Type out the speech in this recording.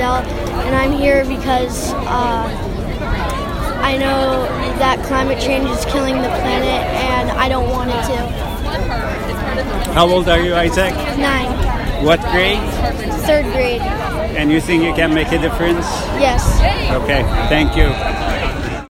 And I'm here because uh, I know that climate change is killing the planet, and I don't want it to. How old are you, Isaac? Nine, What grade? third grade. And you think you can make a difference? Yes. Okay, thank you.